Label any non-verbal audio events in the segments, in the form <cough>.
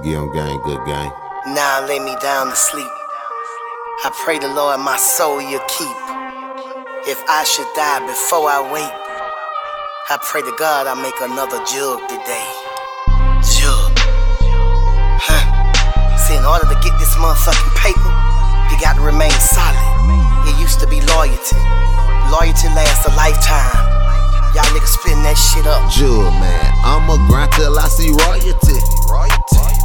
Get on gang, good gang. Now lay me down to sleep. I pray the Lord my soul you keep. If I should die before I wake, I pray to God I make another jug today. Jug. Huh. See, in order to get this motherfucking paper, you got to remain solid. It used to be loyalty. Loyalty lasts a lifetime. Y'all niggas splitting that shit up. Jewel, man. I'ma grind till I see royalty. Royalty.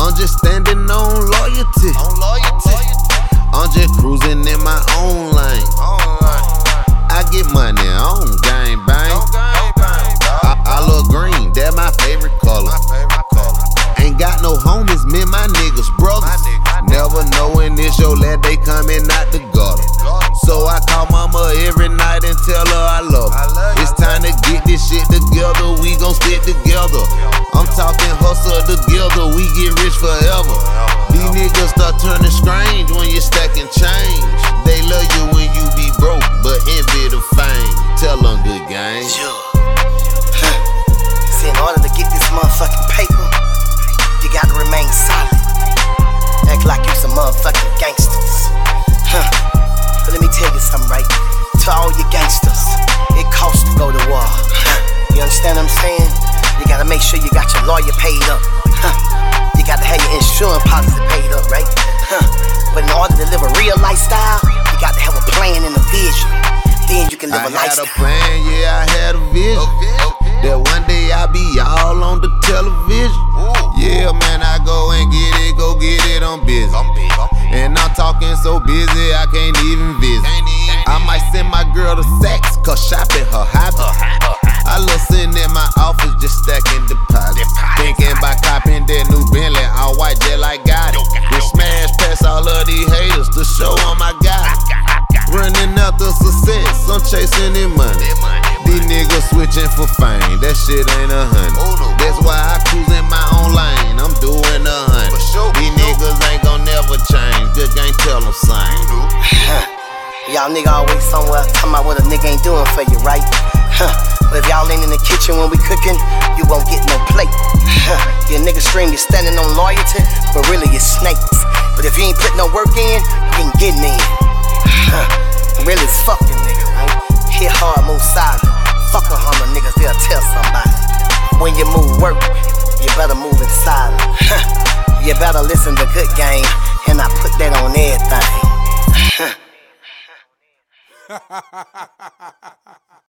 I'm just standing on loyalty. On loyalty. I'm just cruising in my own lane. I get money, I don't gang bang. I, I look green, that my favorite color. Ain't got no homies, me and my niggas brothers. Never knowing it's your lad, they coming out the gutter. So I call mama every night and tell her I love her. It's time to get this shit together, we gon' stick together. I'm talking motherfucking paper, you gotta remain solid. Act like you some motherfucking gangsters. Huh. But let me tell you something, right? To all you gangsters, it costs to go to war. Huh. You understand what I'm saying? You gotta make sure you got your lawyer paid up. Huh. You gotta have your insurance policy paid up, right? Huh. But in order to live a real lifestyle, you got to have a plan and a vision. Then you can live I a had lifestyle. a plan, yeah, I had a vision. That one day I'll be all on the television. Yeah, man, I go and get it, go get it, I'm busy. And I'm talking so busy, I can't even visit. I might send my girl to sex, cause shopping her hobby. Running after success, I'm chasing the money. These niggas switching for fame, that shit ain't a honey. That's why I cruise in my own lane, I'm doing a honey. These niggas ain't gon' never change, good gang tell them same. <laughs> Y'all nigga always somewhere talking about what a nigga ain't doing for you, right? Huh. <laughs> But if y'all ain't in the kitchen when we cooking, you won't get no plate. Huh. <laughs> Your nigga stream, you standing on loyalty, but really you're snakes. But if you ain't put no work in, you ain't getting in. Huh. Fucking nigga, right? Hit hard, move silent. Fuck a hummer niggas, they'll tell somebody. When you move work, you better move in silent. Huh. You better listen to good game, and I put that on everything. <laughs>